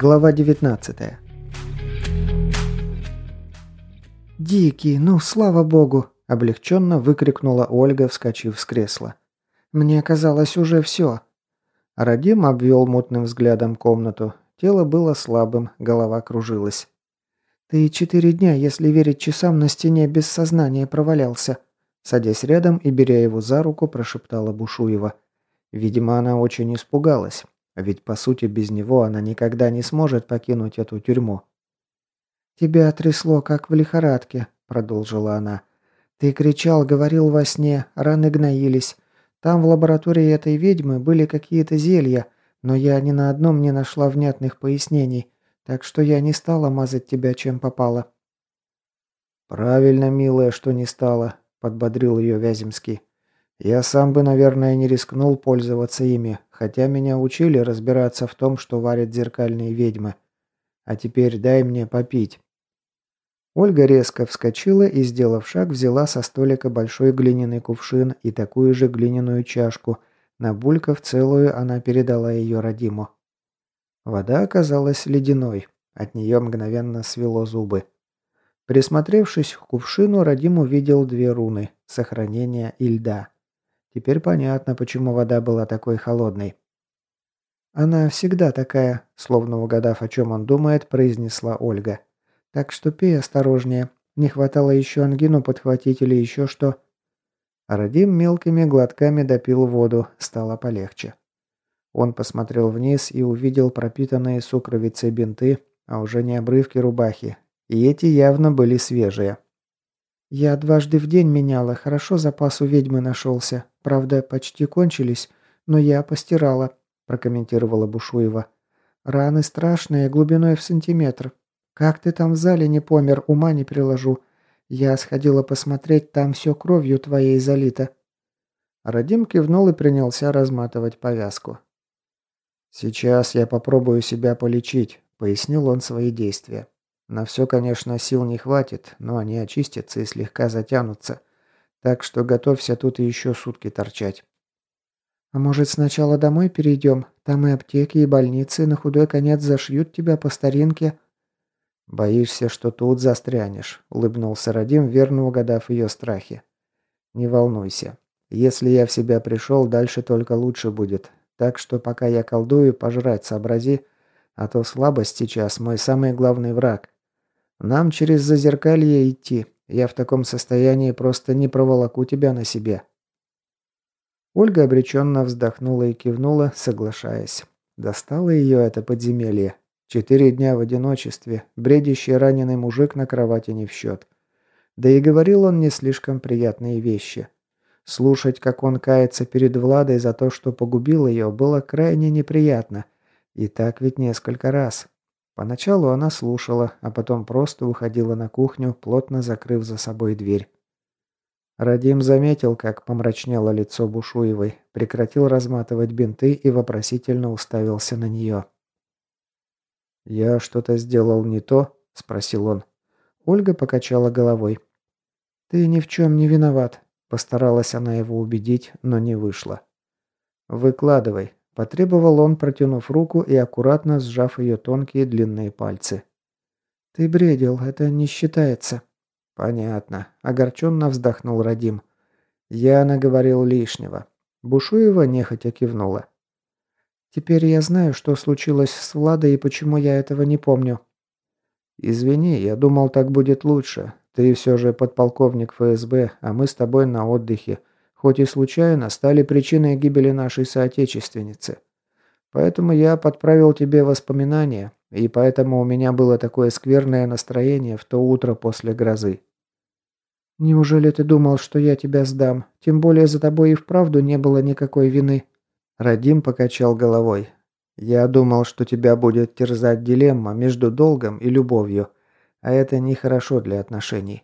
Глава 19 «Дикий, ну, слава богу!» – облегченно выкрикнула Ольга, вскочив с кресла. «Мне казалось уже все». Радим обвел мутным взглядом комнату. Тело было слабым, голова кружилась. «Ты четыре дня, если верить часам, на стене без сознания провалялся», садясь рядом и беря его за руку, прошептала Бушуева. Видимо, она очень испугалась, ведь по сути без него она никогда не сможет покинуть эту тюрьму. «Тебя трясло, как в лихорадке», — продолжила она. «Ты кричал, говорил во сне, раны гноились. Там в лаборатории этой ведьмы были какие-то зелья, но я ни на одном не нашла внятных пояснений, так что я не стала мазать тебя, чем попало». «Правильно, милая, что не стала», — подбодрил ее Вяземский. «Я сам бы, наверное, не рискнул пользоваться ими, хотя меня учили разбираться в том, что варят зеркальные ведьмы. А теперь дай мне попить». Ольга резко вскочила и, сделав шаг, взяла со столика большой глиняный кувшин и такую же глиняную чашку. Набулькав целую, она передала ее Радиму. Вода оказалась ледяной. От нее мгновенно свело зубы. Присмотревшись к кувшину, Радим увидел две руны – сохранения и льда. Теперь понятно, почему вода была такой холодной. «Она всегда такая», – словно угадав, о чем он думает, произнесла Ольга. «Так что пей осторожнее. Не хватало еще ангину подхватить или еще что». Радим мелкими глотками допил воду, стало полегче. Он посмотрел вниз и увидел пропитанные сукровицей бинты, а уже не обрывки рубахи, и эти явно были свежие. «Я дважды в день меняла, хорошо запас у ведьмы нашелся. Правда, почти кончились, но я постирала», – прокомментировала Бушуева. «Раны страшные, глубиной в сантиметр. Как ты там в зале не помер, ума не приложу. Я сходила посмотреть, там все кровью твоей залито». Радим кивнул и принялся разматывать повязку. «Сейчас я попробую себя полечить», – пояснил он свои действия. На все, конечно, сил не хватит, но они очистятся и слегка затянутся. Так что готовься тут еще сутки торчать. А может, сначала домой перейдем? Там и аптеки, и больницы, на худой конец зашьют тебя по старинке. Боишься, что тут застрянешь, улыбнулся Радим, верно угадав ее страхи. Не волнуйся. Если я в себя пришел, дальше только лучше будет. Так что пока я колдую, пожрать сообрази, а то слабость сейчас мой самый главный враг. Нам через зазеркалье идти. Я в таком состоянии просто не проволоку тебя на себе». Ольга обреченно вздохнула и кивнула, соглашаясь. Достало ее это подземелье. Четыре дня в одиночестве, бредящий раненый мужик на кровати не в счет. Да и говорил он не слишком приятные вещи. Слушать, как он кается перед Владой за то, что погубил ее, было крайне неприятно. И так ведь несколько раз. Поначалу она слушала, а потом просто уходила на кухню, плотно закрыв за собой дверь. Радим заметил, как помрачнело лицо Бушуевой, прекратил разматывать бинты и вопросительно уставился на нее. «Я что-то сделал не то?» – спросил он. Ольга покачала головой. «Ты ни в чем не виноват», – постаралась она его убедить, но не вышло. «Выкладывай», Потребовал он, протянув руку и аккуратно сжав ее тонкие длинные пальцы. «Ты бредил, это не считается». «Понятно», – огорченно вздохнул Радим. «Я наговорил лишнего». Бушуева нехотя кивнула. «Теперь я знаю, что случилось с Владой и почему я этого не помню». «Извини, я думал, так будет лучше. Ты все же подполковник ФСБ, а мы с тобой на отдыхе хоть и случайно, стали причиной гибели нашей соотечественницы. Поэтому я подправил тебе воспоминания, и поэтому у меня было такое скверное настроение в то утро после грозы. Неужели ты думал, что я тебя сдам? Тем более за тобой и вправду не было никакой вины. Радим покачал головой. Я думал, что тебя будет терзать дилемма между долгом и любовью, а это нехорошо для отношений.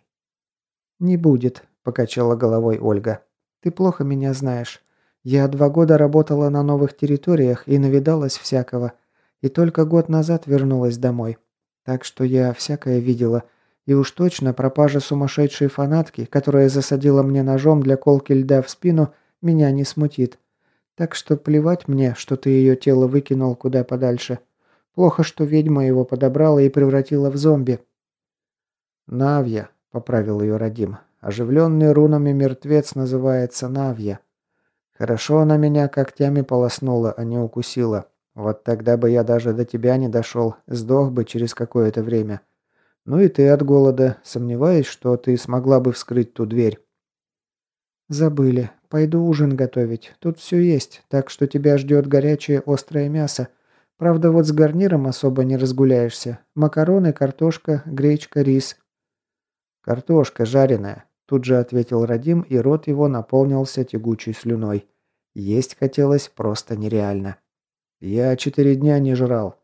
Не будет, покачала головой Ольга. Ты плохо меня знаешь. Я два года работала на новых территориях и навидалась всякого. И только год назад вернулась домой. Так что я всякое видела. И уж точно пропажа сумасшедшей фанатки, которая засадила мне ножом для колки льда в спину, меня не смутит. Так что плевать мне, что ты ее тело выкинул куда подальше. Плохо, что ведьма его подобрала и превратила в зомби». «Навья», — поправил ее Радим. «Оживленный рунами мертвец называется Навья. Хорошо она меня когтями полоснула, а не укусила. Вот тогда бы я даже до тебя не дошел, сдох бы через какое-то время. Ну и ты от голода. Сомневаюсь, что ты смогла бы вскрыть ту дверь». «Забыли. Пойду ужин готовить. Тут все есть, так что тебя ждет горячее острое мясо. Правда, вот с гарниром особо не разгуляешься. Макароны, картошка, гречка, рис». «Картошка жареная», – тут же ответил Радим, и рот его наполнился тягучей слюной. Есть хотелось просто нереально. «Я четыре дня не жрал».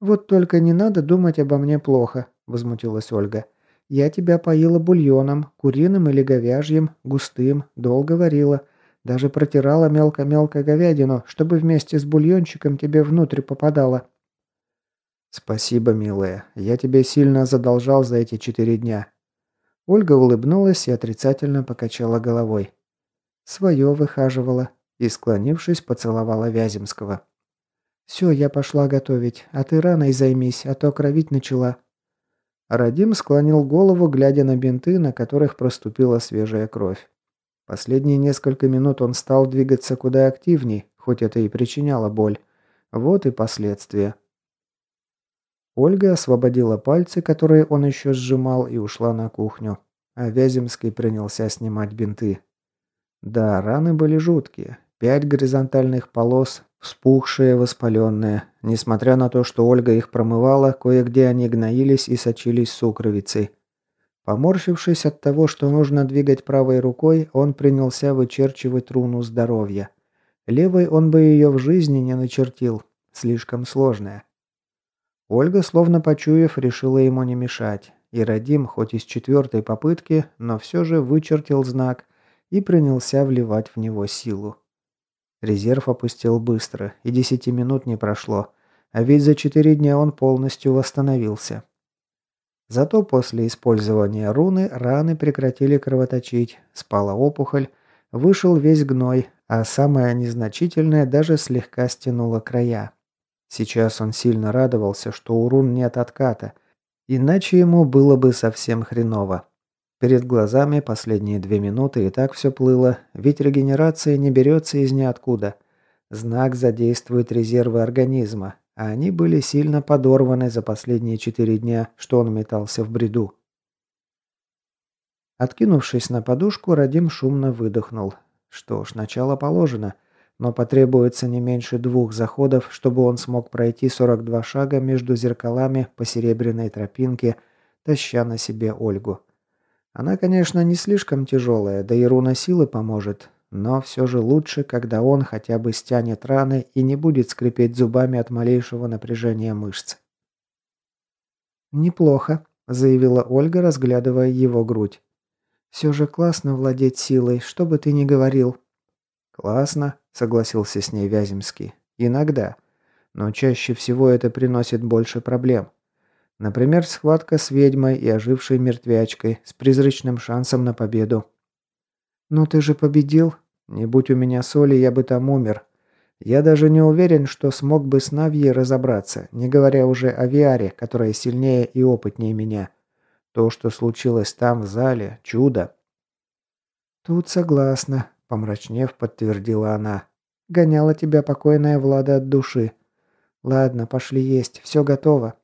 «Вот только не надо думать обо мне плохо», – возмутилась Ольга. Я тебя поила бульоном, куриным или говяжьим, густым, долго варила. Даже протирала мелко-мелко говядину, чтобы вместе с бульончиком тебе внутрь попадало». «Спасибо, милая. Я тебе сильно задолжал за эти четыре дня». Ольга улыбнулась и отрицательно покачала головой. «Свое выхаживала» и, склонившись, поцеловала Вяземского. «Все, я пошла готовить, а ты раной займись, а то кровить начала». Радим склонил голову, глядя на бинты, на которых проступила свежая кровь. Последние несколько минут он стал двигаться куда активней, хоть это и причиняло боль. Вот и последствия. Ольга освободила пальцы, которые он еще сжимал, и ушла на кухню. А Вяземский принялся снимать бинты. Да, раны были жуткие. Пять горизонтальных полос, Вспухшие, воспаленные. Несмотря на то, что Ольга их промывала, кое-где они гноились и сочились сукровицей. Поморщившись от того, что нужно двигать правой рукой, он принялся вычерчивать руну здоровья. Левой он бы ее в жизни не начертил. Слишком сложная. Ольга, словно почуяв, решила ему не мешать. И Радим, хоть из четвертой попытки, но все же вычертил знак и принялся вливать в него силу. Резерв опустил быстро, и десяти минут не прошло, а ведь за четыре дня он полностью восстановился. Зато после использования руны раны прекратили кровоточить, спала опухоль, вышел весь гной, а самое незначительное даже слегка стянуло края. Сейчас он сильно радовался, что у рун нет отката, иначе ему было бы совсем хреново. Перед глазами последние две минуты и так все плыло, ведь регенерация не берется из ниоткуда. Знак задействует резервы организма, а они были сильно подорваны за последние четыре дня, что он метался в бреду. Откинувшись на подушку, Радим шумно выдохнул. Что ж, начало положено, но потребуется не меньше двух заходов, чтобы он смог пройти 42 шага между зеркалами по серебряной тропинке, таща на себе Ольгу. Она, конечно, не слишком тяжелая, да и руна силы поможет, но все же лучше, когда он хотя бы стянет раны и не будет скрипеть зубами от малейшего напряжения мышц. «Неплохо», – заявила Ольга, разглядывая его грудь. «Все же классно владеть силой, что бы ты ни говорил». «Классно», – согласился с ней Вяземский. «Иногда. Но чаще всего это приносит больше проблем. Например, схватка с ведьмой и ожившей мертвячкой с призрачным шансом на победу. «Но ты же победил. Не будь у меня соли, я бы там умер. Я даже не уверен, что смог бы с Навьей разобраться, не говоря уже о Виаре, которая сильнее и опытнее меня. То, что случилось там, в зале, чудо». «Тут согласна», — помрачнев, подтвердила она. «Гоняла тебя покойная Влада от души. Ладно, пошли есть, все готово».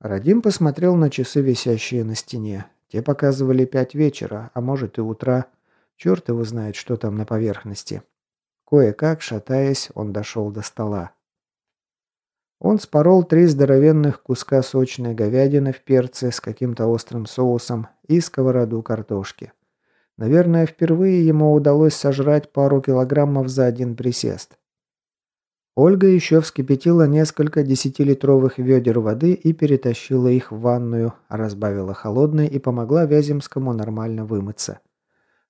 Радим посмотрел на часы, висящие на стене. Те показывали пять вечера, а может и утра. Черт его знает, что там на поверхности. Кое-как, шатаясь, он дошел до стола. Он спорол три здоровенных куска сочной говядины в перце с каким-то острым соусом и сковороду картошки. Наверное, впервые ему удалось сожрать пару килограммов за один присест. Ольга еще вскипятила несколько десятилитровых ведер воды и перетащила их в ванную, разбавила холодной и помогла Вяземскому нормально вымыться.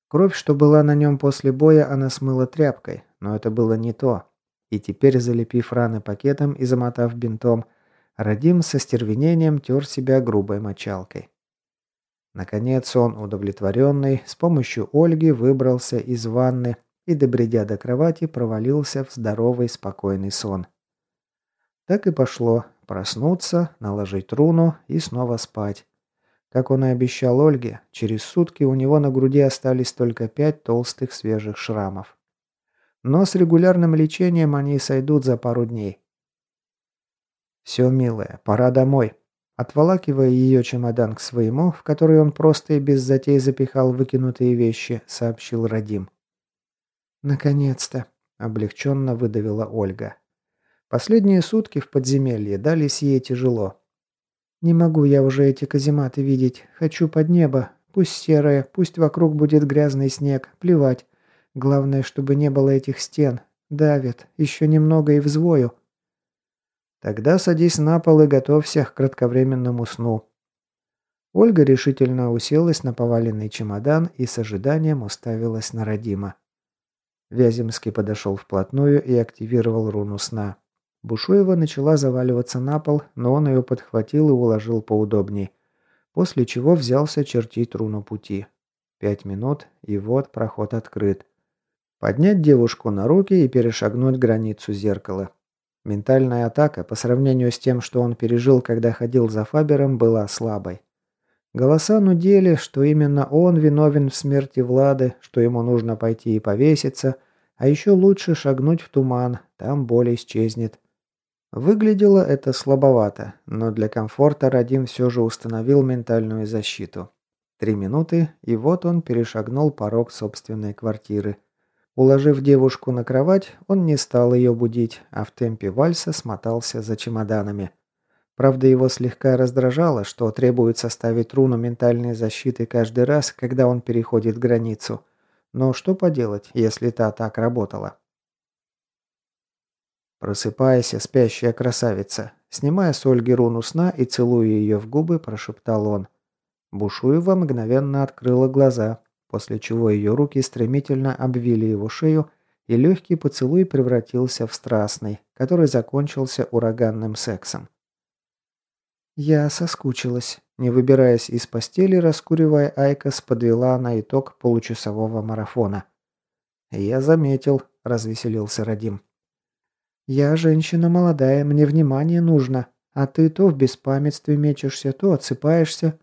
Кровь, что была на нем после боя, она смыла тряпкой, но это было не то. И теперь, залепив раны пакетом и замотав бинтом, Радим со стервенением тер себя грубой мочалкой. Наконец он, удовлетворенный, с помощью Ольги выбрался из ванны и, добредя до кровати, провалился в здоровый спокойный сон. Так и пошло. Проснуться, наложить руну и снова спать. Как он и обещал Ольге, через сутки у него на груди остались только пять толстых свежих шрамов. Но с регулярным лечением они сойдут за пару дней. «Все, милая, пора домой», Отволакивая ее чемодан к своему, в который он просто и без затей запихал выкинутые вещи, сообщил Радим. «Наконец-то!» – облегченно выдавила Ольга. Последние сутки в подземелье дались ей тяжело. «Не могу я уже эти казематы видеть. Хочу под небо. Пусть серое, пусть вокруг будет грязный снег. Плевать. Главное, чтобы не было этих стен. Давит. Еще немного и взвою». Тогда садись на пол и готовься к кратковременному сну. Ольга решительно уселась на поваленный чемодан и с ожиданием уставилась на Родима. Вяземский подошел вплотную и активировал руну сна. Бушуева начала заваливаться на пол, но он ее подхватил и уложил поудобней, после чего взялся чертить руну пути. Пять минут, и вот проход открыт. Поднять девушку на руки и перешагнуть границу зеркала. Ментальная атака по сравнению с тем, что он пережил, когда ходил за Фабером, была слабой. Голоса нудели, что именно он виновен в смерти Влады, что ему нужно пойти и повеситься, а еще лучше шагнуть в туман, там боль исчезнет. Выглядело это слабовато, но для комфорта Радим все же установил ментальную защиту. Три минуты, и вот он перешагнул порог собственной квартиры. Уложив девушку на кровать, он не стал ее будить, а в темпе вальса смотался за чемоданами. Правда, его слегка раздражало, что требуется ставить руну ментальной защиты каждый раз, когда он переходит границу. Но что поделать, если та так работала? «Просыпайся, спящая красавица!» Снимая с Ольги руну сна и целуя ее в губы, прошептал он. Бушуева мгновенно открыла глаза, после чего ее руки стремительно обвили его шею, и легкий поцелуй превратился в страстный, который закончился ураганным сексом. «Я соскучилась», не выбираясь из постели, раскуривая IQOS, подвела на итог получасового марафона. «Я заметил», – развеселился Радим. «Я женщина молодая, мне внимание нужно, а ты то в беспамятстве мечешься, то отсыпаешься».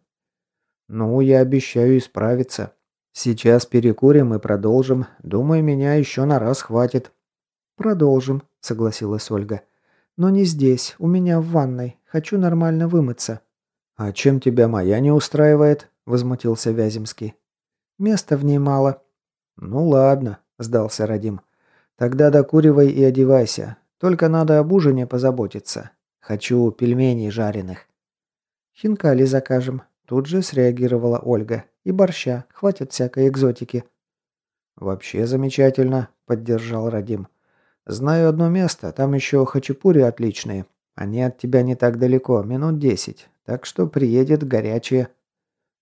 «Ну, я обещаю исправиться», «Сейчас перекурим и продолжим. Думаю, меня еще на раз хватит». «Продолжим», — согласилась Ольга. «Но не здесь, у меня в ванной. Хочу нормально вымыться». «А чем тебя моя не устраивает?» — возмутился Вяземский. «Места в ней мало». «Ну ладно», — сдался Радим. «Тогда докуривай и одевайся. Только надо об ужине позаботиться. Хочу пельменей жареных». «Хинкали закажем», — тут же среагировала Ольга. И борща. Хватит всякой экзотики». «Вообще замечательно», — поддержал Радим. «Знаю одно место, там еще хачапури отличные. Они от тебя не так далеко, минут десять. Так что приедет горячее».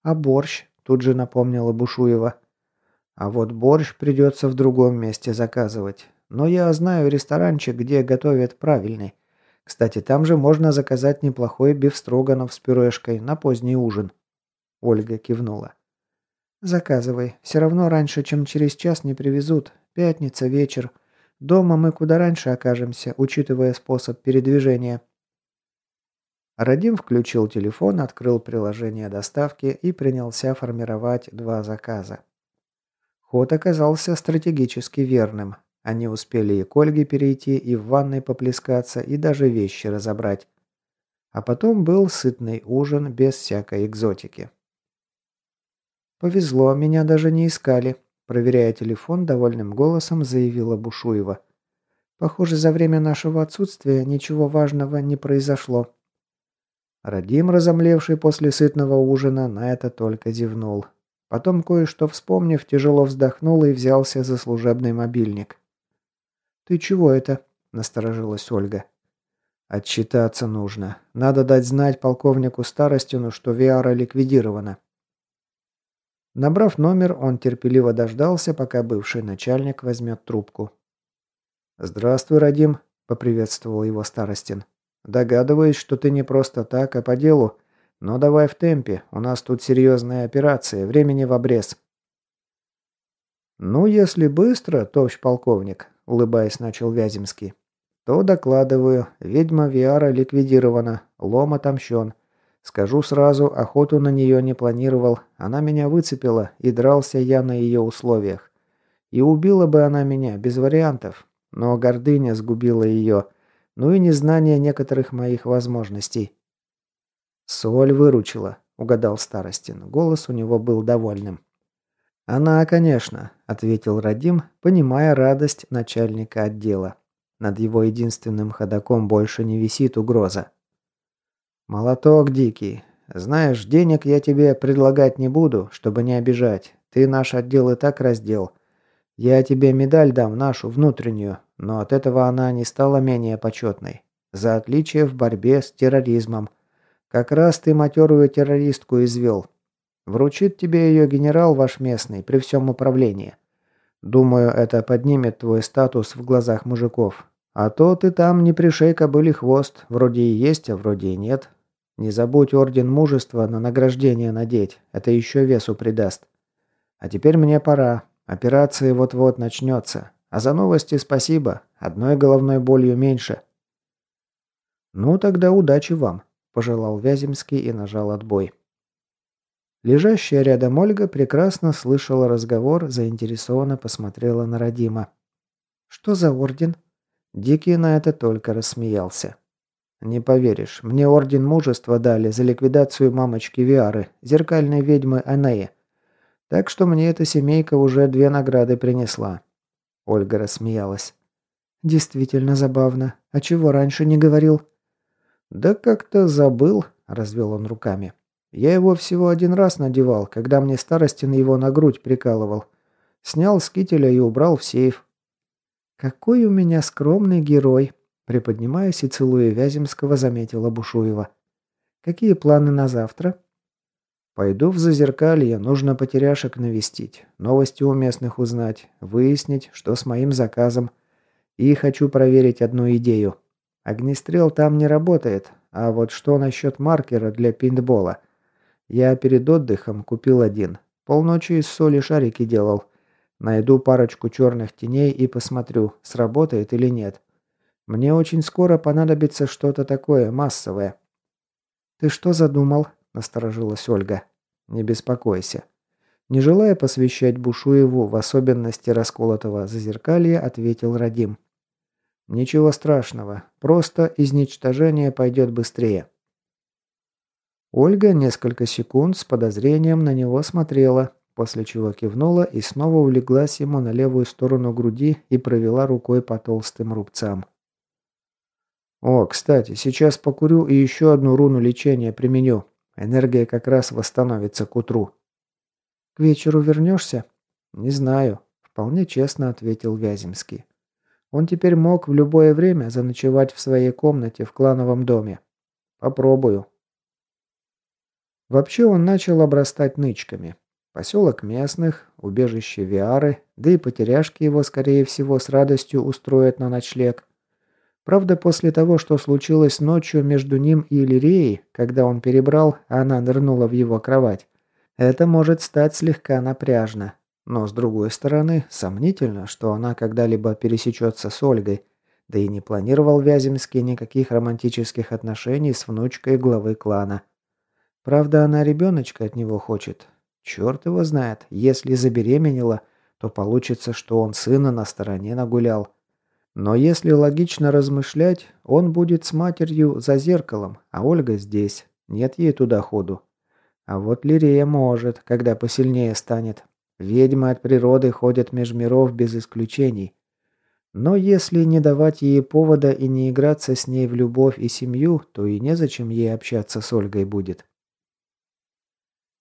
«А борщ?» — тут же напомнила Бушуева. «А вот борщ придется в другом месте заказывать. Но я знаю ресторанчик, где готовят правильный. Кстати, там же можно заказать неплохой бифстроганов с пюрешкой на поздний ужин». Ольга кивнула. «Заказывай. Все равно раньше, чем через час не привезут. Пятница, вечер. Дома мы куда раньше окажемся, учитывая способ передвижения». Радим включил телефон, открыл приложение доставки и принялся формировать два заказа. Ход оказался стратегически верным. Они успели и к Ольге перейти, и в ванной поплескаться, и даже вещи разобрать. А потом был сытный ужин без всякой экзотики. «Повезло, меня даже не искали», – проверяя телефон, довольным голосом заявила Бушуева. «Похоже, за время нашего отсутствия ничего важного не произошло». Радим, разомлевший после сытного ужина, на это только зевнул. Потом, кое-что вспомнив, тяжело вздохнул и взялся за служебный мобильник. «Ты чего это?» – насторожилась Ольга. «Отчитаться нужно. Надо дать знать полковнику Старостину, что Виара ликвидирована». Набрав номер, он терпеливо дождался, пока бывший начальник возьмет трубку. «Здравствуй, Радим», — поприветствовал его Старостин. «Догадываюсь, что ты не просто так, а по делу. Но давай в темпе, у нас тут серьезная операция, времени в обрез». «Ну, если быстро, товщ полковник», — улыбаясь, начал Вяземский. то докладываю, ведьма Виара ликвидирована, лом отомщен. Скажу сразу, охоту на нее не планировал, она меня выцепила, и дрался я на ее условиях. И убила бы она меня, без вариантов, но гордыня сгубила ее, ну и незнание некоторых моих возможностей. «Соль выручила», — угадал Старостин. Голос у него был довольным. «Она, конечно», — ответил Радим, понимая радость начальника отдела. Над его единственным ходаком больше не висит угроза. «Молоток дикий. Знаешь, денег я тебе предлагать не буду, чтобы не обижать. Ты наш отдел и так раздел. Я тебе медаль дам, нашу, внутреннюю, но от этого она не стала менее почетной. За отличие в борьбе с терроризмом. Как раз ты матерую террористку извел. Вручит тебе ее генерал ваш местный при всем управлении. Думаю, это поднимет твой статус в глазах мужиков. А то ты там не пришей кобыли хвост. Вроде и есть, а вроде и нет. Не забудь орден мужества на награждение надеть. Это еще весу придаст. А теперь мне пора. Операция вот-вот начнется. А за новости спасибо. Одной головной болью меньше. Ну тогда удачи вам пожелал Вяземский и нажал отбой. Лежащая рядом Ольга прекрасно слышала разговор, заинтересованно посмотрела на Родима. «Что за орден?» Дикий на это только рассмеялся. «Не поверишь, мне орден мужества дали за ликвидацию мамочки Виары, зеркальной ведьмы Анеи. Так что мне эта семейка уже две награды принесла». Ольга рассмеялась. «Действительно забавно. А чего раньше не говорил?» «Да как-то забыл», – развел он руками. «Я его всего один раз надевал, когда мне Старостин его на грудь прикалывал. Снял с кителя и убрал в сейф». «Какой у меня скромный герой», – приподнимаясь и целуя Вяземского, заметила Бушуева. «Какие планы на завтра?» «Пойду в Зазеркалье, нужно потеряшек навестить, новости у местных узнать, выяснить, что с моим заказом. И хочу проверить одну идею». Огнестрел там не работает, а вот что насчет маркера для пинтбола? Я перед отдыхом купил один. Полночи из соли шарики делал. Найду парочку черных теней и посмотрю, сработает или нет. Мне очень скоро понадобится что-то такое массовое. «Ты что задумал?» – насторожилась Ольга. «Не беспокойся». Не желая посвящать Бушуеву в особенности расколотого зазеркалья, ответил Радим. Ничего страшного, просто изничтожение пойдет быстрее. Ольга несколько секунд с подозрением на него смотрела, после чего кивнула и снова улеглась ему на левую сторону груди и провела рукой по толстым рубцам. «О, кстати, сейчас покурю и еще одну руну лечения применю. Энергия как раз восстановится к утру». «К вечеру вернешься?» «Не знаю», – вполне честно ответил Вяземский. Он теперь мог в любое время заночевать в своей комнате в клановом доме. Попробую. Вообще он начал обрастать нычками. Поселок местных, убежище Виары, да и потеряшки его, скорее всего, с радостью устроят на ночлег. Правда, после того, что случилось ночью между ним и Лиреей, когда он перебрал, а она нырнула в его кровать, это может стать слегка напряжно. Но, с другой стороны, сомнительно, что она когда-либо пересечется с Ольгой, да и не планировал Вяземский никаких романтических отношений с внучкой главы клана. Правда, она ребеночка от него хочет. Черт его знает, если забеременела, то получится, что он сына на стороне нагулял. Но если логично размышлять, он будет с матерью за зеркалом, а Ольга здесь. Нет ей туда ходу. А вот Лирея может, когда посильнее станет, Ведьмы от природы ходят меж миров без исключений. Но если не давать ей повода и не играться с ней в любовь и семью, то и незачем ей общаться с Ольгой будет.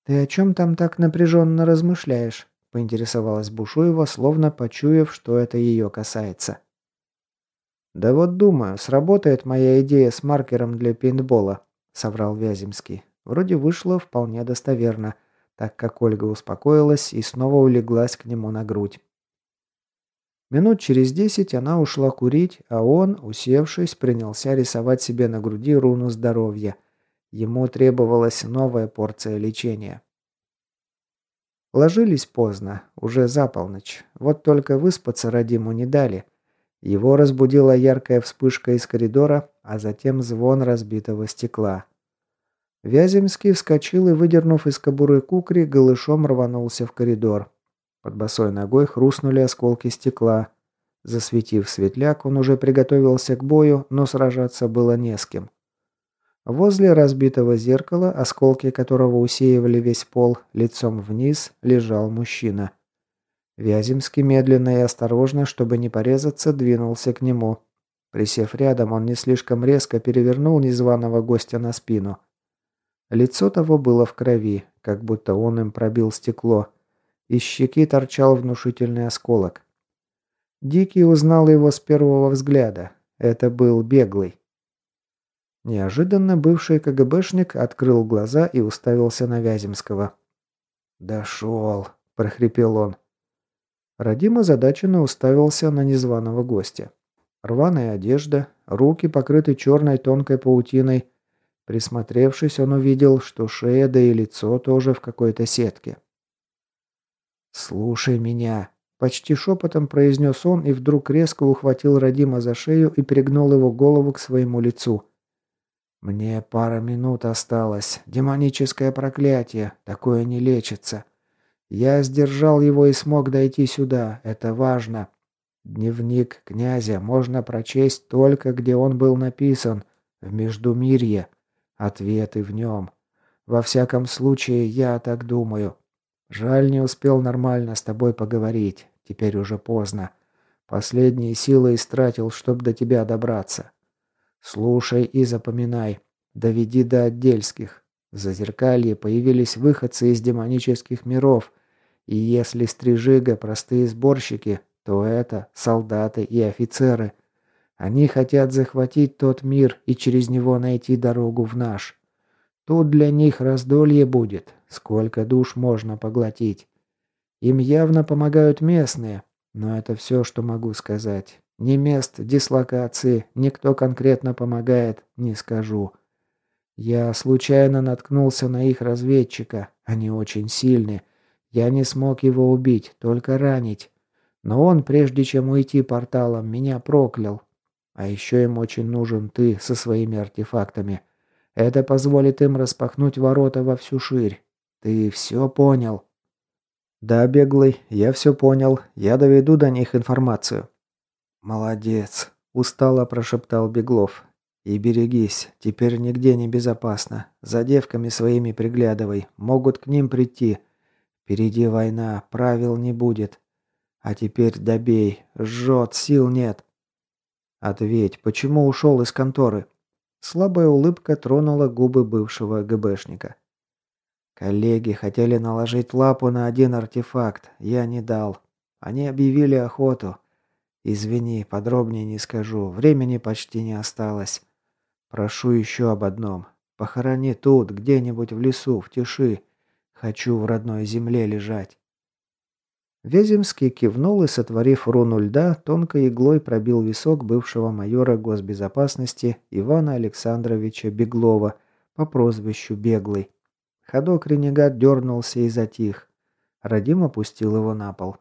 «Ты о чем там так напряженно размышляешь?» – поинтересовалась Бушуева, словно почуяв, что это ее касается. «Да вот думаю, сработает моя идея с маркером для пейнтбола», – соврал Вяземский. Вроде вышло вполне достоверно – так как Ольга успокоилась и снова улеглась к нему на грудь. Минут через десять она ушла курить, а он, усевшись, принялся рисовать себе на груди руну здоровья. Ему требовалась новая порция лечения. Ложились поздно, уже за полночь. Вот только выспаться Радиму не дали. Его разбудила яркая вспышка из коридора, а затем звон разбитого стекла. Вяземский вскочил и, выдернув из кобуры кукри, голышом рванулся в коридор. Под босой ногой хрустнули осколки стекла. Засветив светляк, он уже приготовился к бою, но сражаться было не с кем. Возле разбитого зеркала, осколки которого усеивали весь пол, лицом вниз лежал мужчина. Вяземский медленно и осторожно, чтобы не порезаться, двинулся к нему. Присев рядом, он не слишком резко перевернул незваного гостя на спину. Лицо того было в крови, как будто он им пробил стекло. Из щеки торчал внушительный осколок. Дикий узнал его с первого взгляда. Это был беглый. Неожиданно бывший КГБшник открыл глаза и уставился на Вяземского. «Дошел», – прохрипел он. Радим озадаченно уставился на незваного гостя. Рваная одежда, руки покрыты черной тонкой паутиной. Присмотревшись, он увидел, что шея да и лицо тоже в какой-то сетке. «Слушай меня», – почти шепотом произнес он и вдруг резко ухватил Радима за шею и перегнул его голову к своему лицу. «Мне пара минут осталось. Демоническое проклятие. Такое не лечится. Я сдержал его и смог дойти сюда. Это важно. Дневник князя можно прочесть только где он был написан, в Междумирье. Ответы в нем. Во всяком случае, я так думаю. Жаль, не успел нормально с тобой поговорить. Теперь уже поздно. Последние силы истратил, чтобы до тебя добраться. Слушай и запоминай. Доведи до отдельских. В Зазеркалье появились выходцы из демонических миров, и если стрижига простые сборщики, то это солдаты и офицеры. Они хотят захватить тот мир и через него найти дорогу в наш. Тут для них раздолье будет, сколько душ можно поглотить. Им явно помогают местные, но это все, что могу сказать. Ни мест дислокации, никто конкретно помогает, не скажу. Я случайно наткнулся на их разведчика, они очень сильны, я не смог его убить, только ранить. Но он, прежде чем уйти порталом, меня проклял. А еще им очень нужен ты со своими артефактами. Это позволит им распахнуть ворота во всю ширь. Ты все понял?» «Да, беглый, я все понял. Я доведу до них информацию». «Молодец», – устало прошептал Беглов. «И берегись, теперь нигде не безопасно. За девками своими приглядывай, могут к ним прийти. Впереди война, правил не будет. А теперь добей, жжет, сил нет. Ответь, почему ушел из конторы? Слабая улыбка тронула губы бывшего ГБшника. Коллеги хотели наложить лапу на один артефакт, я не дал. Они объявили охоту. Извини, подробнее не скажу, времени почти не осталось. Прошу еще об одном. Похорони тут, где-нибудь в лесу, в тиши. Хочу в родной земле лежать. Вяземский кивнул и, сотворив руну льда, тонкой иглой пробил висок бывшего майора госбезопасности Ивана Александровича Беглова по прозвищу Беглый. Ходок ренегат дернулся и затих. Радим опустил его на пол.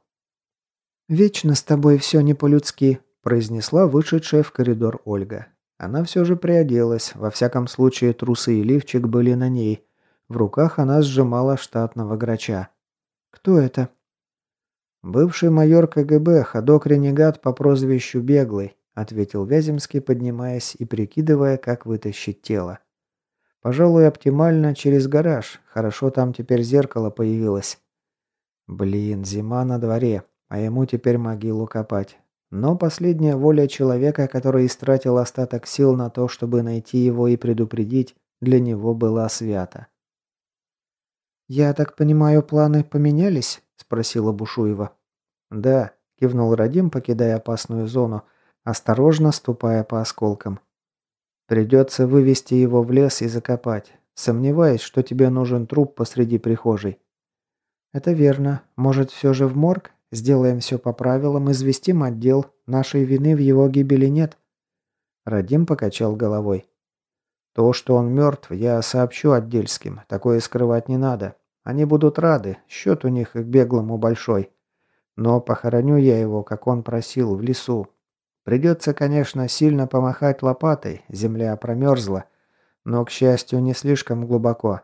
«Вечно с тобой все не по-людски», – произнесла вышедшая в коридор Ольга. Она все же приоделась, во всяком случае трусы и лифчик были на ней, в руках она сжимала штатного грача. «Кто это?» «Бывший майор КГБ, ходок-ренегат по прозвищу Беглый», ответил Вяземский, поднимаясь и прикидывая, как вытащить тело. «Пожалуй, оптимально через гараж. Хорошо там теперь зеркало появилось». «Блин, зима на дворе, а ему теперь могилу копать. Но последняя воля человека, который истратил остаток сил на то, чтобы найти его и предупредить, для него была свята. «Я так понимаю, планы поменялись?» – спросила Бушуева. «Да», – кивнул Радим, покидая опасную зону, осторожно ступая по осколкам. «Придется вывести его в лес и закопать. Сомневаюсь, что тебе нужен труп посреди прихожей». «Это верно. Может, все же в морг? Сделаем все по правилам, известим отдел. Нашей вины в его гибели нет». Радим покачал головой. То, что он мертв, я сообщу отдельским. Такое скрывать не надо. Они будут рады. Счет у них к беглому большой. Но похороню я его, как он просил, в лесу. Придется, конечно, сильно помахать лопатой, земля промерзла, но, к счастью, не слишком глубоко.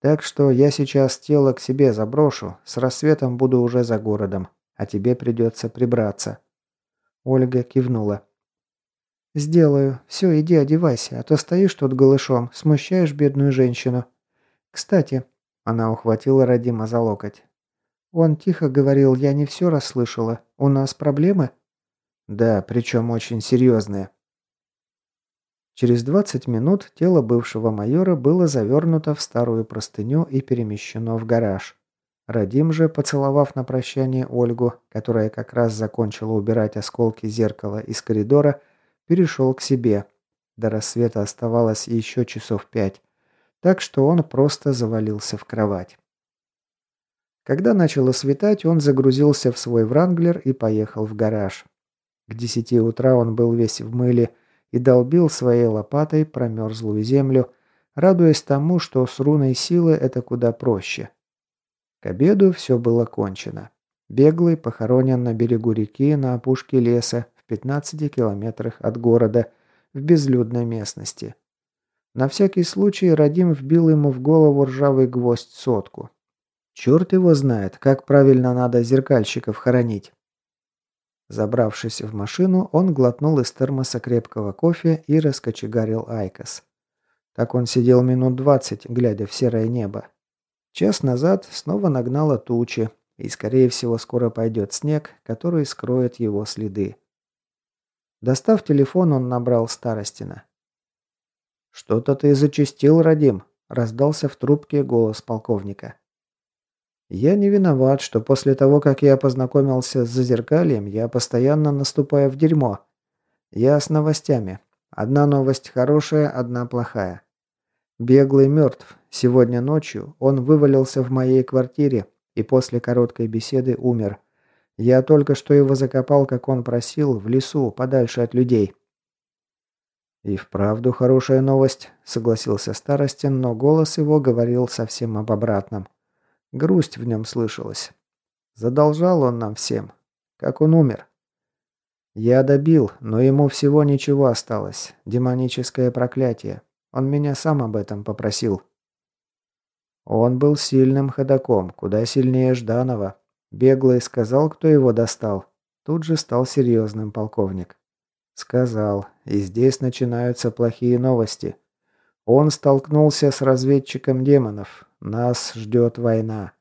Так что я сейчас тело к себе заброшу, с рассветом буду уже за городом, а тебе придется прибраться». Ольга кивнула. «Сделаю. Все, иди одевайся, а то стоишь тут голышом, смущаешь бедную женщину. Кстати...» Она ухватила Радима за локоть. «Он тихо говорил, я не все расслышала. У нас проблемы?» «Да, причем очень серьезные». Через 20 минут тело бывшего майора было завернуто в старую простыню и перемещено в гараж. Радим же, поцеловав на прощание Ольгу, которая как раз закончила убирать осколки зеркала из коридора, перешел к себе. До рассвета оставалось еще часов пять, так что он просто завалился в кровать. Когда начало светать, он загрузился в свой Вранглер и поехал в гараж. К десяти утра он был весь в мыле и долбил своей лопатой промерзлую землю, радуясь тому, что с руной силы это куда проще. К обеду все было кончено. Беглый похоронен на берегу реки на опушке леса 15 километрах от города, в безлюдной местности. На всякий случай Радим вбил ему в голову ржавый гвоздь сотку. Черт его знает, как правильно надо зеркальщиков хоронить. Забравшись в машину, он глотнул из термоса крепкого кофе и раскочегарил IQOS. Так он сидел минут двадцать, глядя в серое небо. Час назад снова нагнало тучи, и, скорее всего, скоро пойдет снег, который скроет его следы. Достав телефон, он набрал Старостина. «Что-то ты зачастил, Радим», – раздался в трубке голос полковника. «Я не виноват, что после того, как я познакомился с Зазеркальем, я постоянно наступаю в дерьмо. Я с новостями. Одна новость хорошая, одна плохая. Беглый мертв. Сегодня ночью он вывалился в моей квартире и после короткой беседы умер. Я только что его закопал, как он просил, в лесу, подальше от людей». «И вправду хорошая новость», — согласился Старостин, но голос его говорил совсем об обратном. Грусть в нем слышалась. Задолжал он нам всем. Как он умер. Я добил, но ему всего ничего осталось. Демоническое проклятие. Он меня сам об этом попросил. Он был сильным ходаком, куда сильнее Жданова, Беглый сказал, кто его достал. Тут же стал серьезным полковник. Сказал. И здесь начинаются плохие новости. Он столкнулся с разведчиком демонов. Нас ждет война.